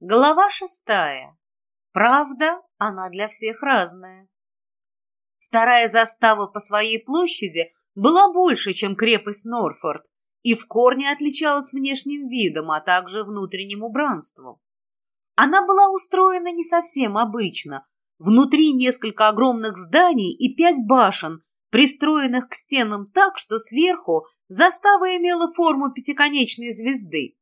Глава шестая. Правда, она для всех разная. Вторая застава по своей площади была больше, чем крепость Норфорд, и в корне отличалась внешним видом, а также внутренним убранством. Она была устроена не совсем обычно. Внутри несколько огромных зданий и пять башен, пристроенных к стенам так, что сверху застава имела форму пятиконечной звезды.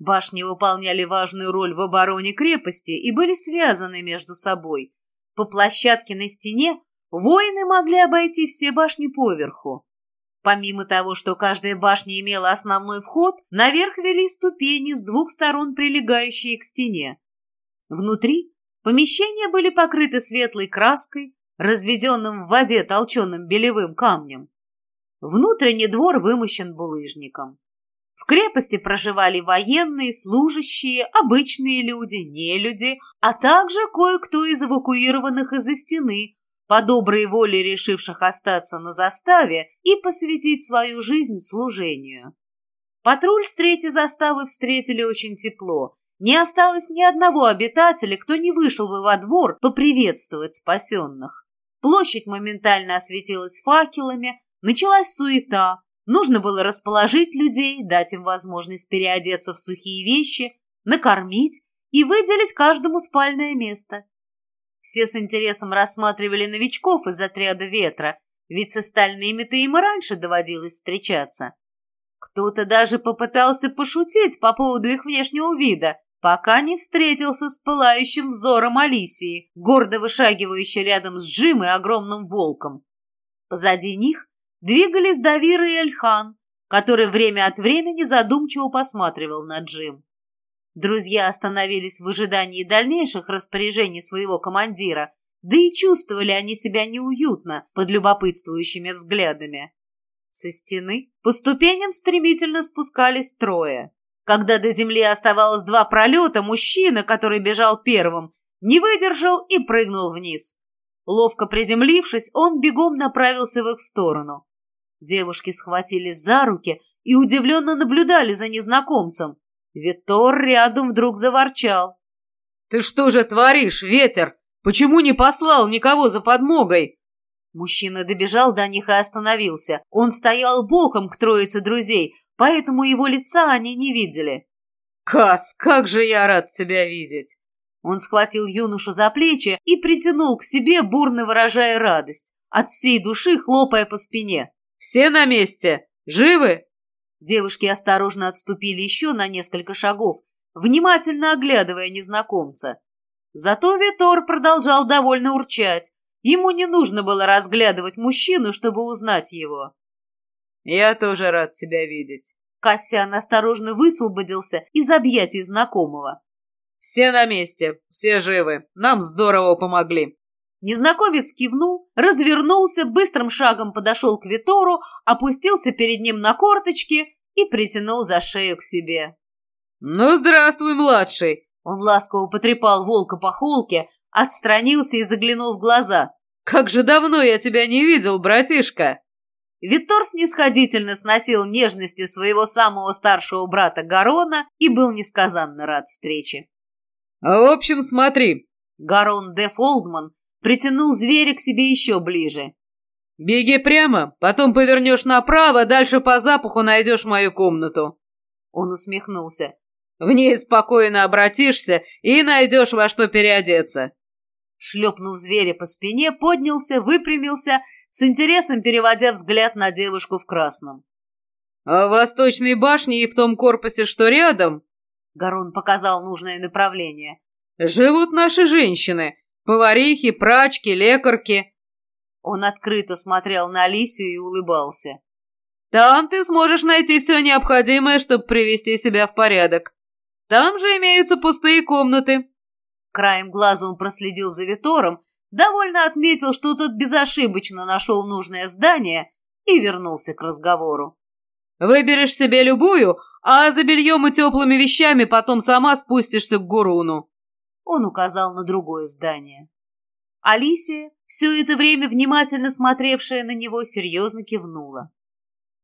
Башни выполняли важную роль в обороне крепости и были связаны между собой. По площадке на стене воины могли обойти все башни поверху. Помимо того, что каждая башня имела основной вход, наверх вели ступени с двух сторон, прилегающие к стене. Внутри помещения были покрыты светлой краской, разведенным в воде толченым белевым камнем. Внутренний двор вымощен булыжником. В крепости проживали военные, служащие, обычные люди, нелюди, а также кое-кто из эвакуированных из-за стены, по доброй воле решивших остаться на заставе и посвятить свою жизнь служению. Патруль с третьей заставы встретили очень тепло. Не осталось ни одного обитателя, кто не вышел бы во двор поприветствовать спасенных. Площадь моментально осветилась факелами, началась суета, Нужно было расположить людей, дать им возможность переодеться в сухие вещи, накормить и выделить каждому спальное место. Все с интересом рассматривали новичков из отряда ветра, ведь с остальными-то им и раньше доводилось встречаться. Кто-то даже попытался пошутить по поводу их внешнего вида, пока не встретился с пылающим взором Алисии, гордо вышагивающей рядом с Джим и огромным волком. Позади них двигались Давир и Эльхан, который время от времени задумчиво посматривал на Джим. Друзья остановились в ожидании дальнейших распоряжений своего командира, да и чувствовали они себя неуютно под любопытствующими взглядами. Со стены по ступеням стремительно спускались трое. Когда до земли оставалось два пролета, мужчина, который бежал первым, не выдержал и прыгнул вниз. Ловко приземлившись, он бегом направился в их сторону. Девушки схватились за руки и удивленно наблюдали за незнакомцем. Витор рядом вдруг заворчал. «Ты что же творишь, ветер? Почему не послал никого за подмогой?» Мужчина добежал до них и остановился. Он стоял боком к троице друзей, поэтому его лица они не видели. «Кас, как же я рад тебя видеть!» Он схватил юношу за плечи и притянул к себе, бурно выражая радость, от всей души хлопая по спине. Все на месте? Живы?» Девушки осторожно отступили еще на несколько шагов, внимательно оглядывая незнакомца. Зато Витор продолжал довольно урчать. Ему не нужно было разглядывать мужчину, чтобы узнать его. «Я тоже рад тебя видеть». Кассиан осторожно высвободился из объятий знакомого. «Все на месте, все живы. Нам здорово помогли. Незнакомец кивнул, развернулся, быстрым шагом подошел к Витору, опустился перед ним на корточки и притянул за шею к себе. «Ну, здравствуй, младший!» Он ласково потрепал волка по холке, отстранился и заглянул в глаза. «Как же давно я тебя не видел, братишка!» Витор снисходительно сносил нежности своего самого старшего брата Гарона и был несказанно рад встрече. «В общем, смотри!» Гарон де Фолдман притянул зверя к себе еще ближе. «Беги прямо, потом повернешь направо, дальше по запаху найдешь мою комнату». Он усмехнулся. «В ней спокойно обратишься и найдешь во что переодеться». Шлепнув зверя по спине, поднялся, выпрямился, с интересом переводя взгляд на девушку в красном. «А в восточной башне и в том корпусе, что рядом?» Гарон показал нужное направление. «Живут наши женщины, Поварихи, прачки, лекарки. Он открыто смотрел на Алисию и улыбался. Там ты сможешь найти все необходимое, чтобы привести себя в порядок. Там же имеются пустые комнаты. Краем глаза он проследил за Витором, довольно отметил, что тот безошибочно нашел нужное здание и вернулся к разговору. «Выберешь себе любую, а за бельем и теплыми вещами потом сама спустишься к Гуруну. Он указал на другое здание. Алисия, все это время внимательно смотревшая на него, серьезно кивнула.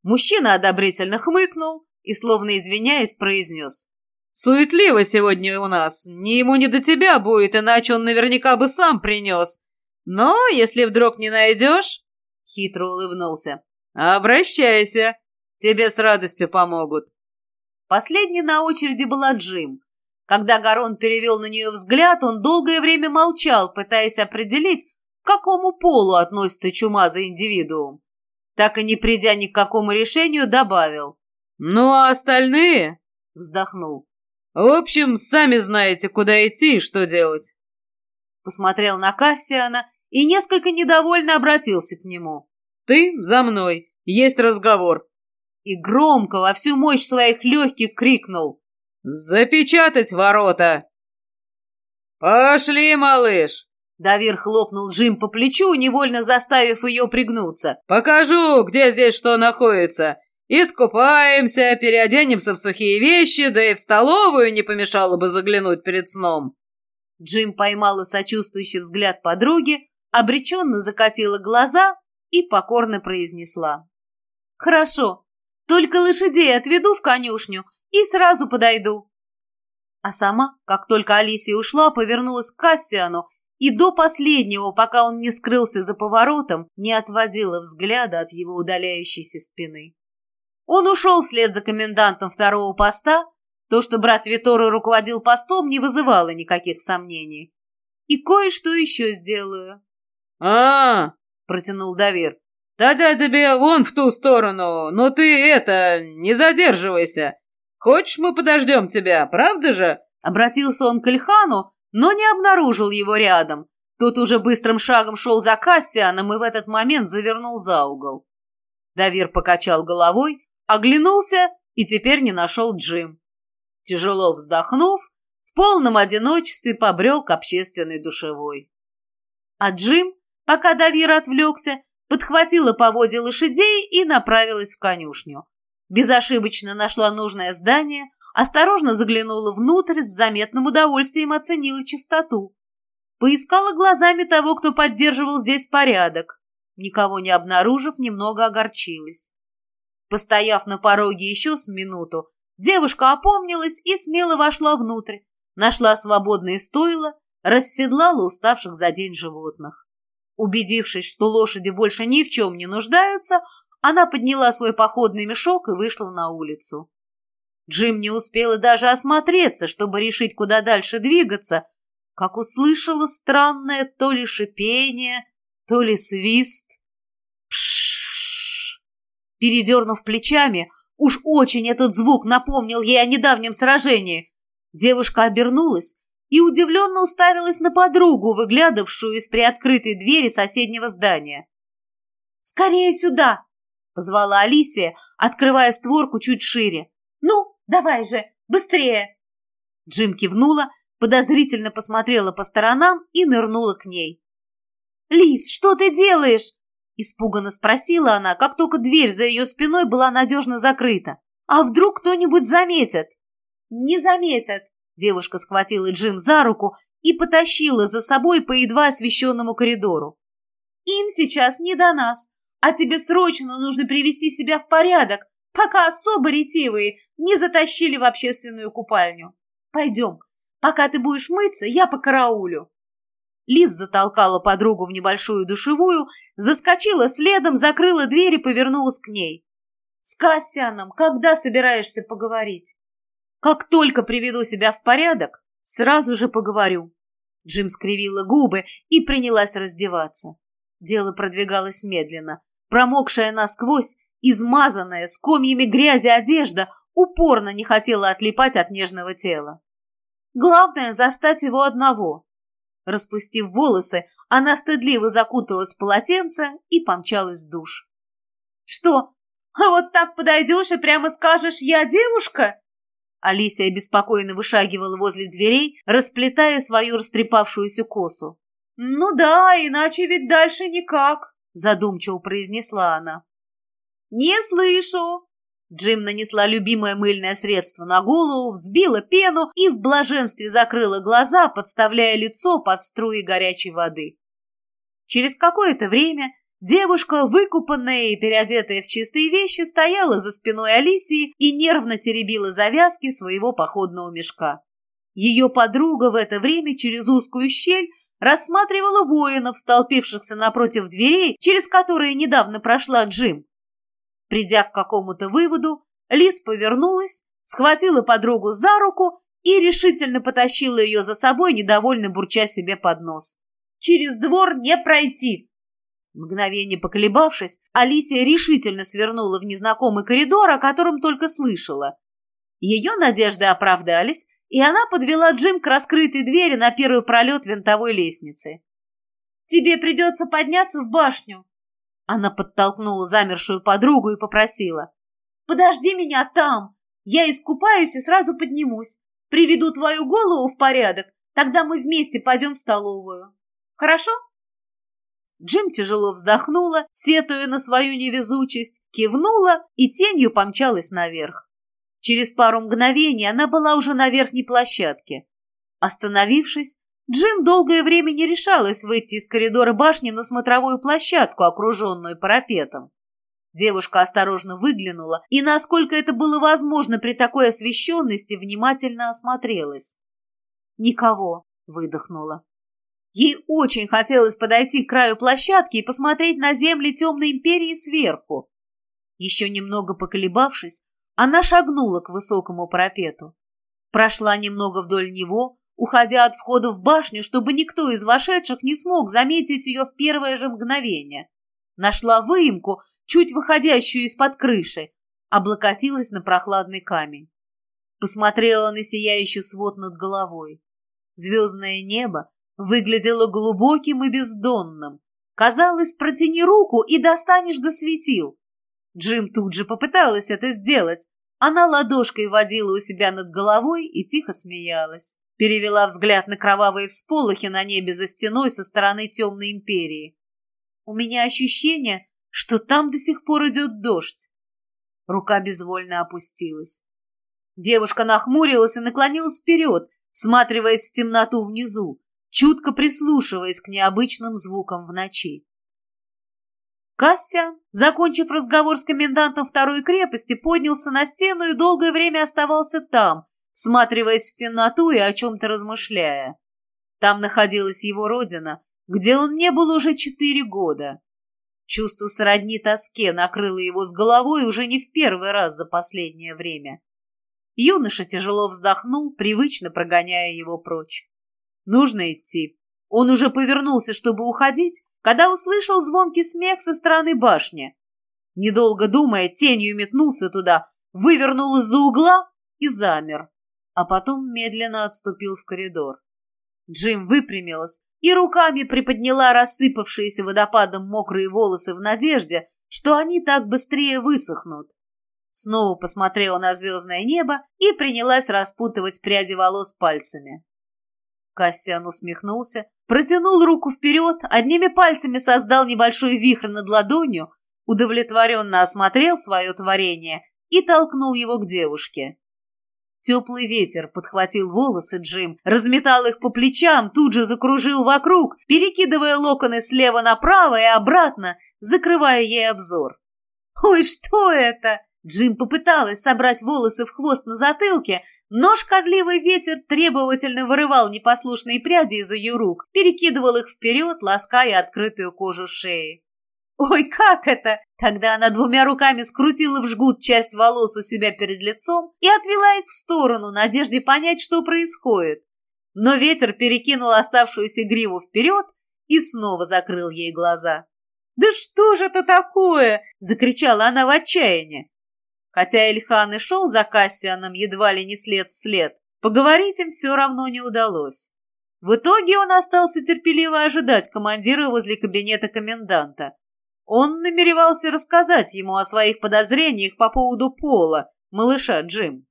Мужчина одобрительно хмыкнул и, словно извиняясь, произнес. Суетливо сегодня у нас. Ни ему, ни до тебя будет, иначе он наверняка бы сам принес. Но если вдруг не найдешь...» Хитро улыбнулся. «Обращайся. Тебе с радостью помогут». Последней на очереди была Джим. Когда Гарон перевел на нее взгляд, он долгое время молчал, пытаясь определить, к какому полу относится чумазый индивидуум. Так и не придя ни к какому решению, добавил. «Ну, а остальные?» — вздохнул. «В общем, сами знаете, куда идти и что делать». Посмотрел на Кассиана и несколько недовольно обратился к нему. «Ты за мной, есть разговор». И громко во всю мощь своих легких крикнул. «Запечатать ворота!» «Пошли, малыш!» Давир хлопнул Джим по плечу, невольно заставив ее пригнуться. «Покажу, где здесь что находится. Искупаемся, переоденемся в сухие вещи, да и в столовую не помешало бы заглянуть перед сном». Джим поймала сочувствующий взгляд подруги, обреченно закатила глаза и покорно произнесла. «Хорошо, только лошадей отведу в конюшню и сразу подойду. А сама, как только Алисия ушла, повернулась к Кассиану и до последнего, пока он не скрылся за поворотом, не отводила взгляда от его удаляющейся спины. Он ушел вслед за комендантом второго поста, то, что брат Витора руководил постом, не вызывало никаких сомнений. И кое-что еще сделаю. а, -а, -а протянул Давир. «Тогда тебе вон в ту сторону, но ты это, не задерживайся. Хочешь, мы подождем тебя, правда же?» Обратился он к Ильхану, но не обнаружил его рядом. Тот уже быстрым шагом шел за Кассианом и в этот момент завернул за угол. Давир покачал головой, оглянулся и теперь не нашел Джим. Тяжело вздохнув, в полном одиночестве побрел к общественной душевой. А Джим, пока Давир отвлекся, подхватила поводья лошадей и направилась в конюшню безошибочно нашла нужное здание, осторожно заглянула внутрь, с заметным удовольствием оценила чистоту. Поискала глазами того, кто поддерживал здесь порядок. Никого не обнаружив, немного огорчилась. Постояв на пороге еще с минуту, девушка опомнилась и смело вошла внутрь, нашла свободные стойла, расседлала уставших за день животных. Убедившись, что лошади больше ни в чем не нуждаются, она подняла свой походный мешок и вышла на улицу. Джим не успела даже осмотреться, чтобы решить, куда дальше двигаться, как услышала странное то ли шипение, то ли свист. Пшшш! Передернув плечами, уж очень этот звук напомнил ей о недавнем сражении. Девушка обернулась и удивленно уставилась на подругу, выглядывавшую из приоткрытой двери соседнего здания. «Скорее сюда!» Позвала Алисия, открывая створку чуть шире. «Ну, давай же, быстрее!» Джим кивнула, подозрительно посмотрела по сторонам и нырнула к ней. «Лис, что ты делаешь?» Испуганно спросила она, как только дверь за ее спиной была надежно закрыта. «А вдруг кто-нибудь заметит?» «Не заметят!» Девушка схватила Джим за руку и потащила за собой по едва освещенному коридору. «Им сейчас не до нас а тебе срочно нужно привести себя в порядок, пока особо ретивые не затащили в общественную купальню. Пойдем, пока ты будешь мыться, я по караулю. Лиз затолкала подругу в небольшую душевую, заскочила следом, закрыла дверь и повернулась к ней. «С Кассианом когда собираешься поговорить?» «Как только приведу себя в порядок, сразу же поговорю». Джим скривила губы и принялась раздеваться. Дело продвигалось медленно. Промокшая насквозь, измазанная, с комьями грязи одежда упорно не хотела отлипать от нежного тела. Главное — застать его одного. Распустив волосы, она стыдливо закуталась в полотенце и помчалась в душ. «Что, а вот так подойдешь и прямо скажешь «я девушка»?» Алисия беспокойно вышагивала возле дверей, расплетая свою растрепавшуюся косу. «Ну да, иначе ведь дальше никак», — задумчиво произнесла она. «Не слышу!» Джим нанесла любимое мыльное средство на голову, взбила пену и в блаженстве закрыла глаза, подставляя лицо под струи горячей воды. Через какое-то время Девушка, выкупанная и переодетая в чистые вещи, стояла за спиной Алисии и нервно теребила завязки своего походного мешка. Ее подруга в это время через узкую щель рассматривала воинов, столпившихся напротив дверей, через которые недавно прошла Джим. Придя к какому-то выводу, Лис повернулась, схватила подругу за руку и решительно потащила ее за собой, недовольно бурча себе под нос. «Через двор не пройти!» Мгновение поколебавшись, Алисия решительно свернула в незнакомый коридор, о котором только слышала. Ее надежды оправдались, и она подвела Джим к раскрытой двери на первый пролет винтовой лестницы. «Тебе придется подняться в башню!» Она подтолкнула замершую подругу и попросила. «Подожди меня там! Я искупаюсь и сразу поднимусь. Приведу твою голову в порядок, тогда мы вместе пойдем в столовую. Хорошо?» Джим тяжело вздохнула, сетуя на свою невезучесть, кивнула и тенью помчалась наверх. Через пару мгновений она была уже на верхней площадке. Остановившись, Джим долгое время не решалась выйти из коридора башни на смотровую площадку, окруженную парапетом. Девушка осторожно выглянула и, насколько это было возможно при такой освещенности, внимательно осмотрелась. «Никого», — выдохнула. Ей очень хотелось подойти к краю площадки и посмотреть на земли темной империи сверху. Еще немного поколебавшись, она шагнула к высокому парапету. Прошла немного вдоль него, уходя от входа в башню, чтобы никто из вошедших не смог заметить ее в первое же мгновение. Нашла выемку, чуть выходящую из-под крыши, облокотилась на прохладный камень. Посмотрела на сияющий свод над головой. Звездное небо выглядело глубоким и бездонным. Казалось, протяни руку и достанешь до светил. Джим тут же попыталась это сделать. Она ладошкой водила у себя над головой и тихо смеялась. Перевела взгляд на кровавые всполохи на небе за стеной со стороны темной империи. У меня ощущение, что там до сих пор идет дождь. Рука безвольно опустилась. Девушка нахмурилась и наклонилась вперед, всматриваясь в темноту внизу чутко прислушиваясь к необычным звукам в ночи. Кассиан, закончив разговор с комендантом второй крепости, поднялся на стену и долгое время оставался там, всматриваясь в темноту и о чем-то размышляя. Там находилась его родина, где он не был уже четыре года. Чувство сродни тоске накрыло его с головой уже не в первый раз за последнее время. Юноша тяжело вздохнул, привычно прогоняя его прочь. Нужно идти. Он уже повернулся, чтобы уходить, когда услышал звонкий смех со стороны башни. Недолго думая, тенью метнулся туда, вывернул из-за угла и замер, а потом медленно отступил в коридор. Джим выпрямилась и руками приподняла рассыпавшиеся водопадом мокрые волосы в надежде, что они так быстрее высохнут. Снова посмотрела на звездное небо и принялась распутывать пряди волос пальцами. Кассиан усмехнулся, протянул руку вперед, одними пальцами создал небольшой вихрь над ладонью, удовлетворенно осмотрел свое творение и толкнул его к девушке. Теплый ветер подхватил волосы Джим, разметал их по плечам, тут же закружил вокруг, перекидывая локоны слева направо и обратно, закрывая ей обзор. «Ой, что это?» Джим попыталась собрать волосы в хвост на затылке, но шкодливый ветер требовательно вырывал непослушные пряди из ее рук, перекидывал их вперед, лаская открытую кожу шеи. «Ой, как это!» Тогда она двумя руками скрутила в жгут часть волос у себя перед лицом и отвела их в сторону, надежде понять, что происходит. Но ветер перекинул оставшуюся гриву вперед и снова закрыл ей глаза. «Да что же это такое?» – закричала она в отчаянии. Хотя Эльхан и шел за Кассианом едва ли не след в след, поговорить им все равно не удалось. В итоге он остался терпеливо ожидать командира возле кабинета коменданта. Он намеревался рассказать ему о своих подозрениях по поводу пола, малыша Джим.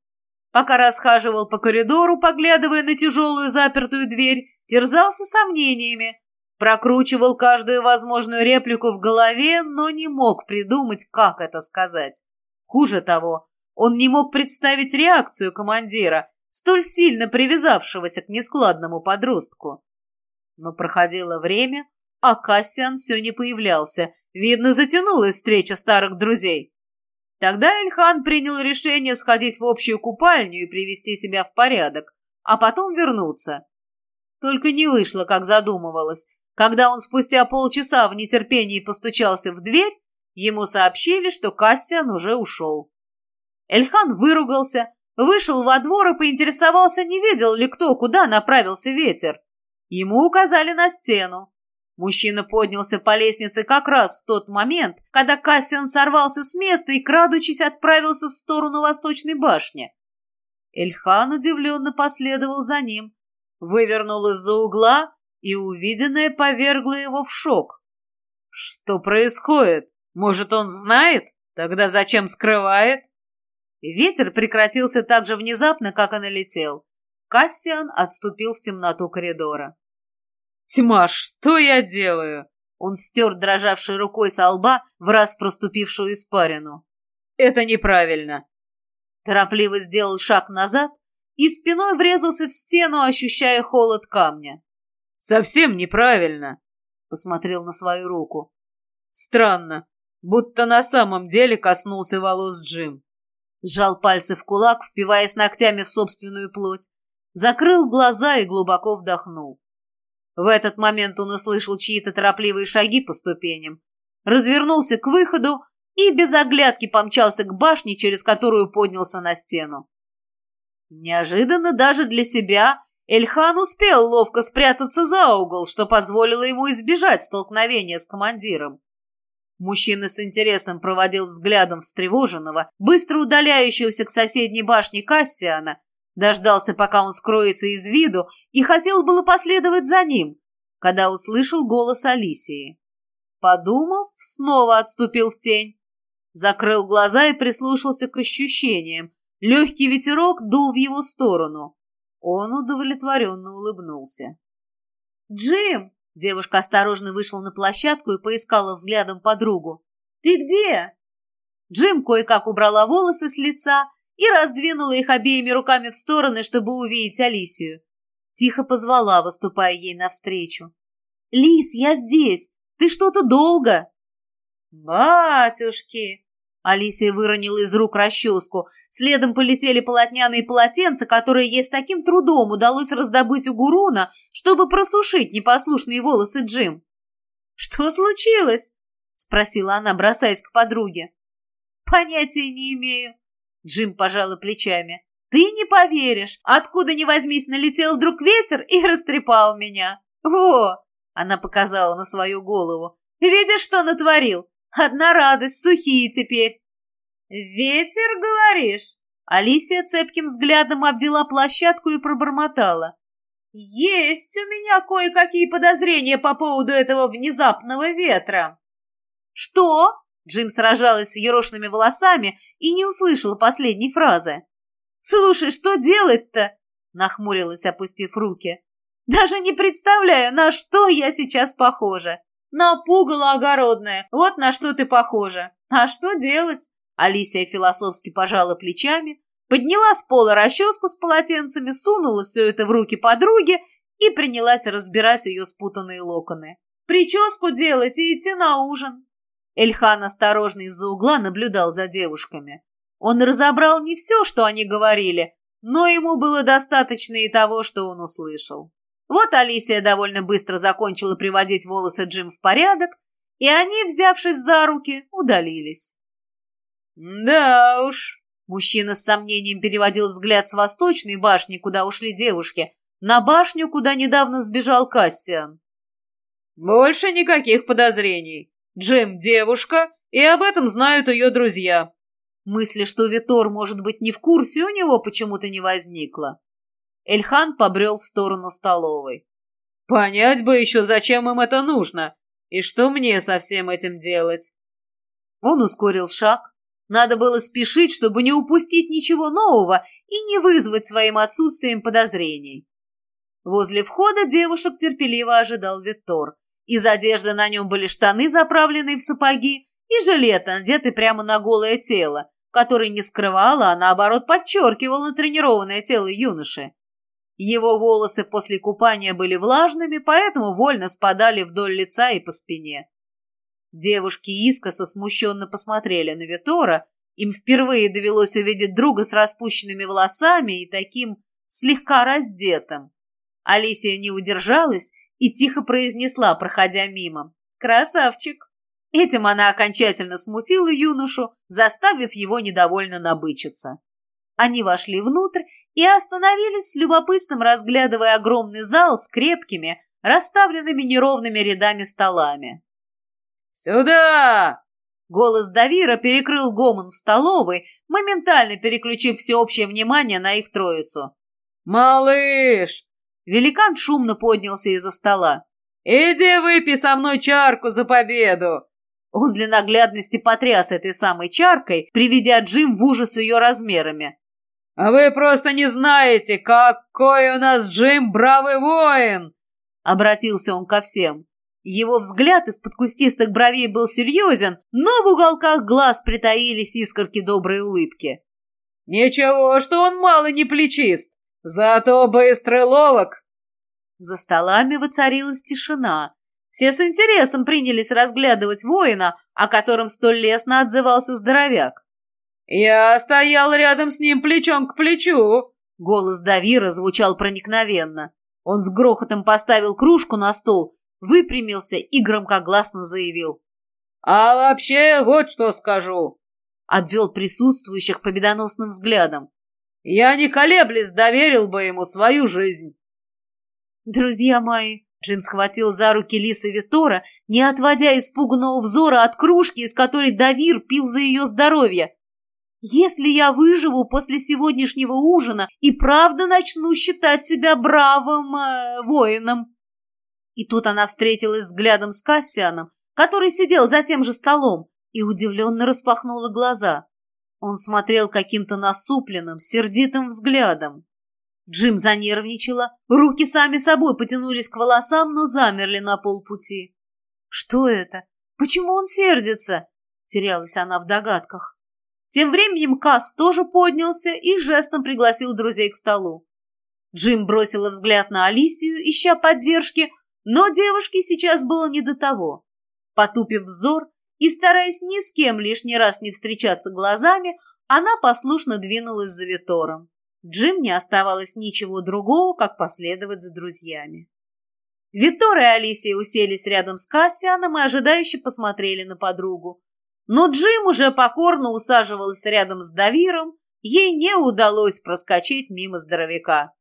Пока расхаживал по коридору, поглядывая на тяжелую запертую дверь, терзался сомнениями, прокручивал каждую возможную реплику в голове, но не мог придумать, как это сказать. Хуже того, он не мог представить реакцию командира, столь сильно привязавшегося к нескладному подростку. Но проходило время, а Кассиан все не появлялся, Видно, затянулась встреча старых друзей. Тогда Эльхан принял решение сходить в общую купальню и привести себя в порядок, а потом вернуться. Только не вышло, как задумывалось. Когда он спустя полчаса в нетерпении постучался в дверь, ему сообщили, что Кассиан уже ушел. Эльхан выругался, вышел во двор и поинтересовался, не видел ли кто, куда направился ветер. Ему указали на стену. Мужчина поднялся по лестнице как раз в тот момент, когда Кассиан сорвался с места и, крадучись, отправился в сторону восточной башни. Эльхан удивленно последовал за ним, вывернул из-за угла, и увиденное повергло его в шок. «Что происходит? Может, он знает? Тогда зачем скрывает?» Ветер прекратился так же внезапно, как и налетел. Кассиан отступил в темноту коридора. «Тьма, что я делаю?» Он стер дрожавшей рукой со лба в раз проступившую испарину. «Это неправильно!» Торопливо сделал шаг назад и спиной врезался в стену, ощущая холод камня. «Совсем неправильно!» Посмотрел на свою руку. «Странно, будто на самом деле коснулся волос Джим». Сжал пальцы в кулак, впиваясь ногтями в собственную плоть. Закрыл глаза и глубоко вдохнул. В этот момент он услышал чьи-то торопливые шаги по ступеням, развернулся к выходу и без оглядки помчался к башне, через которую поднялся на стену. Неожиданно даже для себя Эльхан успел ловко спрятаться за угол, что позволило ему избежать столкновения с командиром. Мужчина с интересом проводил взглядом встревоженного, быстро удаляющегося к соседней башне Кассиана, дождался, пока он скроется из виду, и хотел было последовать за ним, когда услышал голос Алисии. Подумав, снова отступил в тень, закрыл глаза и прислушался к ощущениям. Легкий ветерок дул в его сторону. Он удовлетворенно улыбнулся. «Джим!» Девушка осторожно вышла на площадку и поискала взглядом подругу. «Ты где?» Джим кое-как убрала волосы с лица и раздвинула их обеими руками в стороны, чтобы увидеть Алисию. Тихо позвала, выступая ей навстречу. «Лис, я здесь! Ты что-то долго!» «Батюшки!» Алисия выронила из рук расческу. Следом полетели полотняные полотенца, которые ей с таким трудом удалось раздобыть у Гуруна, чтобы просушить непослушные волосы Джим. «Что случилось?» — спросила она, бросаясь к подруге. «Понятия не имею», Джим пожала плечами. «Ты не поверишь! Откуда ни возьмись, налетел вдруг ветер и растрепал меня! Во!» Она показала на свою голову. «Видишь, что натворил? Одна радость, сухие теперь!» «Ветер, говоришь?» Алисия цепким взглядом обвела площадку и пробормотала. «Есть у меня кое-какие подозрения по поводу этого внезапного ветра». «Что?» Джим сражалась с ерошными волосами и не услышала последней фразы. «Слушай, что делать-то?» — нахмурилась, опустив руки. «Даже не представляю, на что я сейчас похожа. На пугало огородное, вот на что ты похожа. А что делать?» Алисия философски пожала плечами, подняла с пола расческу с полотенцами, сунула все это в руки подруги и принялась разбирать ее спутанные локоны. «Прическу делать и идти на ужин. Эльхан осторожно из-за угла наблюдал за девушками. Он разобрал не все, что они говорили, но ему было достаточно и того, что он услышал. Вот Алисия довольно быстро закончила приводить волосы Джим в порядок, и они, взявшись за руки, удалились. «Да уж», — мужчина с сомнением переводил взгляд с восточной башни, куда ушли девушки, на башню, куда недавно сбежал Кассиан. «Больше никаких подозрений. Джем девушка, и об этом знают ее друзья. Мысли, что Витор может быть не в курсе, у него почему-то не возникло. Эльхан побрел в сторону столовой. Понять бы еще, зачем им это нужно, и что мне со всем этим делать. Он ускорил шаг. Надо было спешить, чтобы не упустить ничего нового и не вызвать своим отсутствием подозрений. Возле входа девушек терпеливо ожидал Виттор. Из одежды на нем были штаны, заправленные в сапоги, и жилет, надетый прямо на голое тело, который не скрывало, а наоборот подчеркивал натренированное тело юноши. Его волосы после купания были влажными, поэтому вольно спадали вдоль лица и по спине. Девушки искоса смущенно посмотрели на Витора. Им впервые довелось увидеть друга с распущенными волосами и таким слегка раздетым. Алисия не удержалась и тихо произнесла, проходя мимо. «Красавчик!» Этим она окончательно смутила юношу, заставив его недовольно набычиться. Они вошли внутрь и остановились с любопытством, разглядывая огромный зал с крепкими, расставленными неровными рядами столами. «Сюда!» Голос Давира перекрыл гомон в столовой, моментально переключив всеобщее внимание на их троицу. «Малыш!» Великан шумно поднялся из-за стола. «Иди выпей со мной чарку за победу!» Он для наглядности потряс этой самой чаркой, приведя Джим в ужас ее размерами. «А вы просто не знаете, какой у нас Джим бравый воин!» Обратился он ко всем. Его взгляд из-под кустистых бровей был серьезен, но в уголках глаз притаились искорки доброй улыбки. «Ничего, что он мало не плечист, зато быстрый ловок!» За столами воцарилась тишина. Все с интересом принялись разглядывать воина, о котором столь лестно отзывался здоровяк. «Я стоял рядом с ним плечом к плечу!» Голос Давира звучал проникновенно. Он с грохотом поставил кружку на стол, выпрямился и громкогласно заявил. «А вообще вот что скажу!» Обвел присутствующих победоносным взглядом. «Я не колеблясь доверил бы ему свою жизнь!» «Друзья мои!» Джим схватил за руки Лисы Витора, не отводя испуганного взора от кружки, из которой Давир пил за ее здоровье. Если я выживу после сегодняшнего ужина и правда начну считать себя бравым э, воином. И тут она встретилась взглядом с Кассианом, который сидел за тем же столом, и удивленно распахнула глаза. Он смотрел каким-то насупленным, сердитым взглядом. Джим занервничала, руки сами собой потянулись к волосам, но замерли на полпути. «Что это? Почему он сердится?» — терялась она в догадках. Тем временем Касс тоже поднялся и жестом пригласил друзей к столу. Джим бросила взгляд на Алисию, ища поддержки, но девушке сейчас было не до того. Потупив взор и стараясь ни с кем лишний раз не встречаться глазами, она послушно двинулась за Витором. Джим не оставалось ничего другого, как последовать за друзьями. Витор и Алисия уселись рядом с Кассианом и ожидающе посмотрели на подругу. Но Джим уже покорно усаживался рядом с Давиром, ей не удалось проскочить мимо здоровяка.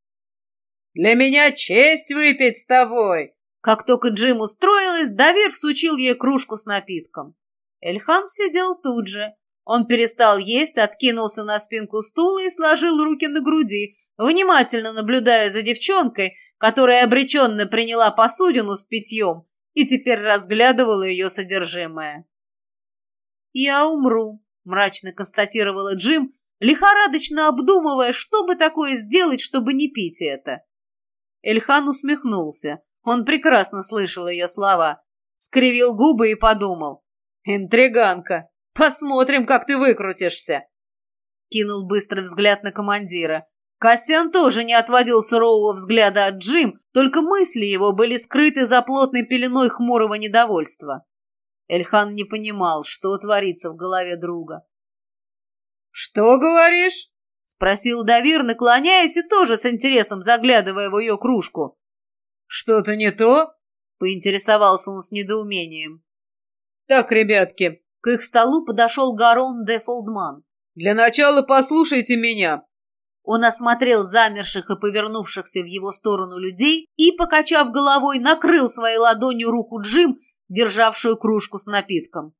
«Для меня честь выпить с тобой!» Как только Джим устроилась, Давир всучил ей кружку с напитком. Эльхан сидел тут же. Он перестал есть, откинулся на спинку стула и сложил руки на груди, внимательно наблюдая за девчонкой, которая обреченно приняла посудину с питьем и теперь разглядывала ее содержимое. «Я умру», — мрачно констатировала Джим, лихорадочно обдумывая, что бы такое сделать, чтобы не пить это. Эльхан усмехнулся. Он прекрасно слышал ее слова. Скривил губы и подумал. «Интриганка! Посмотрим, как ты выкрутишься!» Кинул быстрый взгляд на командира. Кассиан тоже не отводил сурового взгляда от Джим, только мысли его были скрыты за плотной пеленой хмурого недовольства. Эльхан не понимал, что творится в голове друга. «Что говоришь?» — спросил Давир, наклоняясь и тоже с интересом заглядывая в ее кружку. «Что-то не то?» — поинтересовался он с недоумением. «Так, ребятки». К их столу подошел Гарон де Фолдман. «Для начала послушайте меня». Он осмотрел замерших и повернувшихся в его сторону людей и, покачав головой, накрыл своей ладонью руку Джим, державшую кружку с напитком.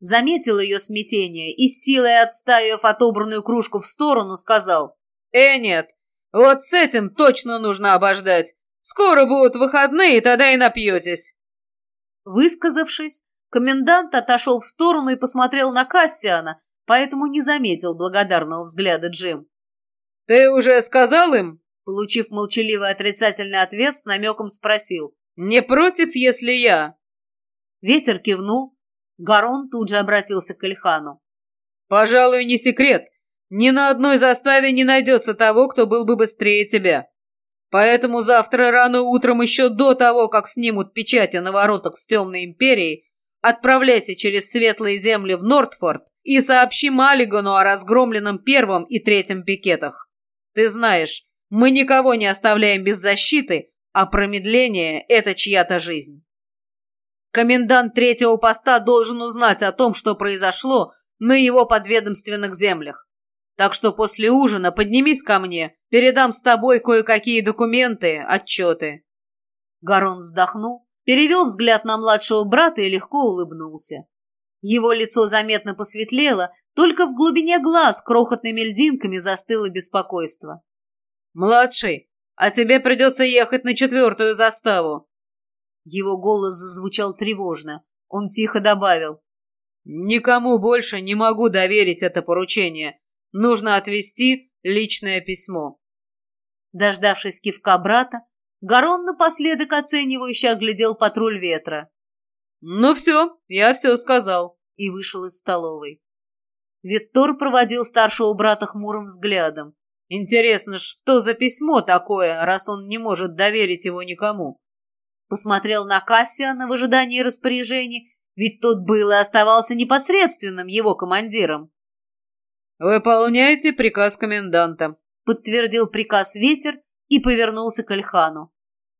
Заметил ее смятение и, силой отставив отобранную кружку в сторону, сказал «Э, нет, вот с этим точно нужно обождать. Скоро будут выходные, тогда и напьетесь». Высказавшись, комендант отошел в сторону и посмотрел на Кассиана, поэтому не заметил благодарного взгляда Джим. «Ты уже сказал им?» Получив молчаливый отрицательный ответ, с намеком спросил. «Не против, если я?» Ветер кивнул. Гарон тут же обратился к Эльхану. «Пожалуй, не секрет. Ни на одной заставе не найдется того, кто был бы быстрее тебя. Поэтому завтра рано утром, еще до того, как снимут печати на воротах с темной империей, отправляйся через светлые земли в Нортфорд и сообщи Маллигану о разгромленном первом и третьем пикетах. Ты знаешь, мы никого не оставляем без защиты, а промедление — это чья-то жизнь. Комендант третьего поста должен узнать о том, что произошло на его подведомственных землях. Так что после ужина поднимись ко мне, передам с тобой кое-какие документы, отчеты». Гарон вздохнул, перевел взгляд на младшего брата и легко улыбнулся. Его лицо заметно посветлело, только в глубине глаз крохотными льдинками застыло беспокойство. «Младший, а тебе придется ехать на четвертую заставу». Его голос зазвучал тревожно. Он тихо добавил. «Никому больше не могу доверить это поручение. Нужно отвезти личное письмо». Дождавшись кивка брата, Гарон напоследок оценивающе оглядел патруль ветра. «Ну все, я все сказал», и вышел из столовой. Виттор проводил старшего брата хмурым взглядом. Интересно, что за письмо такое, раз он не может доверить его никому? Посмотрел на Кассиана в ожидании распоряжений, ведь тот был и оставался непосредственным его командиром. «Выполняйте приказ коменданта», — подтвердил приказ ветер и повернулся к Эльхану.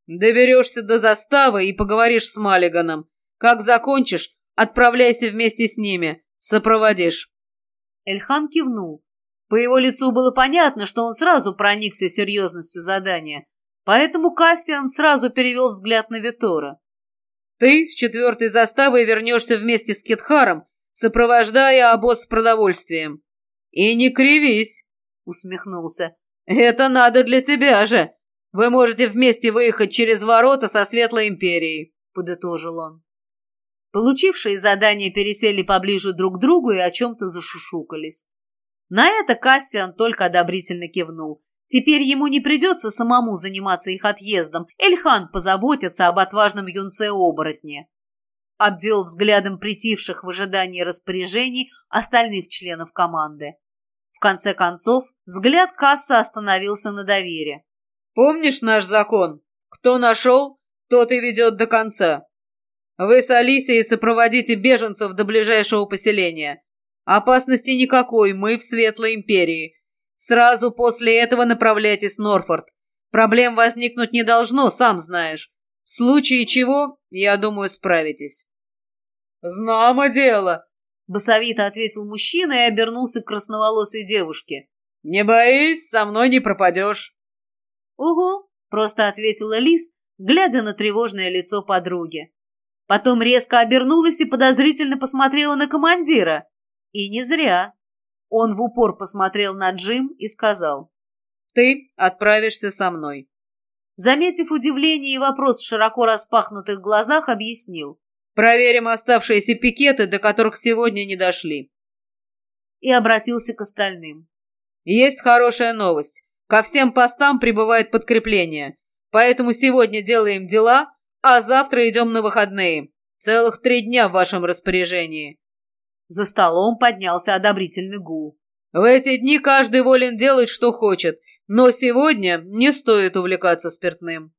«Доберешься до заставы и поговоришь с Маллиганом. Как закончишь, отправляйся вместе с ними. Сопроводишь». Эльхан кивнул. По его лицу было понятно, что он сразу проникся серьезностью задания, поэтому Кассиан сразу перевел взгляд на Витора. «Ты с четвертой заставой вернешься вместе с Кетхаром, сопровождая обоз с продовольствием. И не кривись!» — усмехнулся. «Это надо для тебя же! Вы можете вместе выехать через ворота со Светлой Империей», — подытожил он. Получившие задание пересели поближе друг к другу и о чем-то зашушукались. На это Кассиан только одобрительно кивнул. Теперь ему не придется самому заниматься их отъездом. Эльхан позаботится об отважном юнце-оборотне. Обвел взглядом притивших в ожидании распоряжений остальных членов команды. В конце концов, взгляд Касса остановился на доверие. «Помнишь наш закон? Кто нашел, тот и ведет до конца. Вы с Алисией сопроводите беженцев до ближайшего поселения. Опасности никакой, мы в Светлой Империи. Сразу после этого направляйтесь в Норфорд. Проблем возникнуть не должно, сам знаешь. В случае чего, я думаю, справитесь. Знамо дело, басовито ответил мужчина и обернулся к красноволосой девушке. Не боись, со мной не пропадешь. Угу, просто ответила Лис, глядя на тревожное лицо подруги. Потом резко обернулась и подозрительно посмотрела на командира. И не зря. Он в упор посмотрел на Джим и сказал. «Ты отправишься со мной». Заметив удивление и вопрос в широко распахнутых глазах, объяснил. «Проверим оставшиеся пикеты, до которых сегодня не дошли». И обратился к остальным. «Есть хорошая новость. Ко всем постам прибывает подкрепление. Поэтому сегодня делаем дела, а завтра идем на выходные. Целых три дня в вашем распоряжении». За столом поднялся одобрительный гул. «В эти дни каждый волен делать, что хочет, но сегодня не стоит увлекаться спиртным».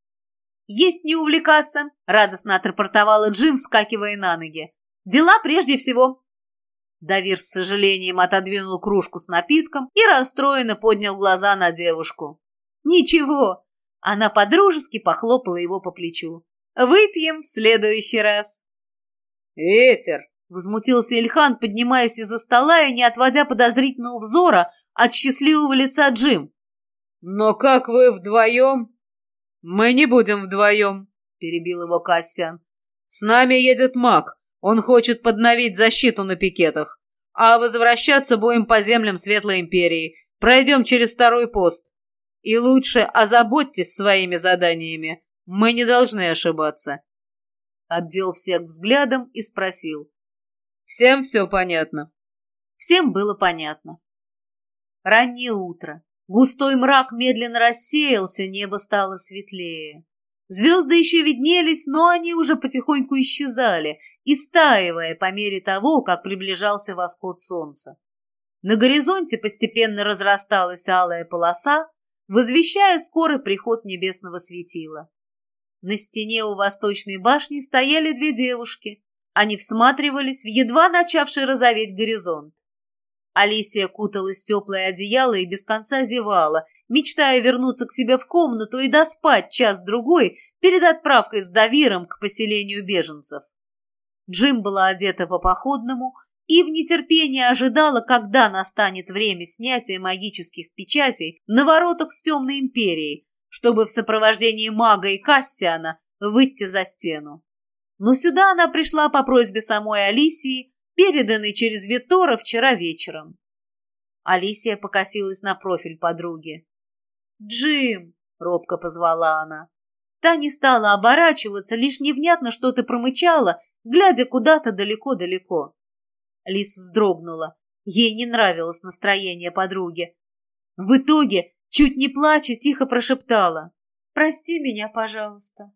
«Есть не увлекаться», — радостно отрапортовала Джим, вскакивая на ноги. «Дела прежде всего». Давир с сожалением отодвинул кружку с напитком и расстроенно поднял глаза на девушку. «Ничего». Она подружески похлопала его по плечу. Выпьем в следующий раз. Ветер! Возмутился Ильхан, поднимаясь из-за стола и не отводя подозрительного взора от счастливого лица Джим. «Но как вы вдвоем?» «Мы не будем вдвоем», — перебил его Кассиан. «С нами едет маг. Он хочет подновить защиту на пикетах. А возвращаться будем по землям Светлой Империи. Пройдем через второй пост. И лучше озаботьтесь своими заданиями. Мы не должны ошибаться. Обвел всех взглядом и спросил. Всем все понятно? Всем было понятно. Раннее утро. Густой мрак медленно рассеялся, небо стало светлее. Звезды еще виднелись, но они уже потихоньку исчезали, истаивая по мере того, как приближался восход солнца. На горизонте постепенно разрасталась алая полоса, возвещая скорый приход небесного светила. На стене у восточной башни стояли две девушки. Они всматривались в едва начавший розоветь горизонт. Алисия куталась в теплое одеяло и без конца зевала, мечтая вернуться к себе в комнату и доспать час-другой перед отправкой с Давиром к поселению беженцев. Джим была одета по-походному и в нетерпении ожидала, когда настанет время снятия магических печатей на воротах с темной империей, чтобы в сопровождении мага и Кассиана выйти за стену. Но сюда она пришла по просьбе самой Алисии, переданной через Витора вчера вечером. Алисия покосилась на профиль подруги. «Джим!» — робко позвала она. Та не стала оборачиваться, лишь невнятно что-то промычала, глядя куда-то далеко-далеко. Лис вздрогнула. Ей не нравилось настроение подруги. В итоге, чуть не плача, тихо прошептала. «Прости меня, пожалуйста».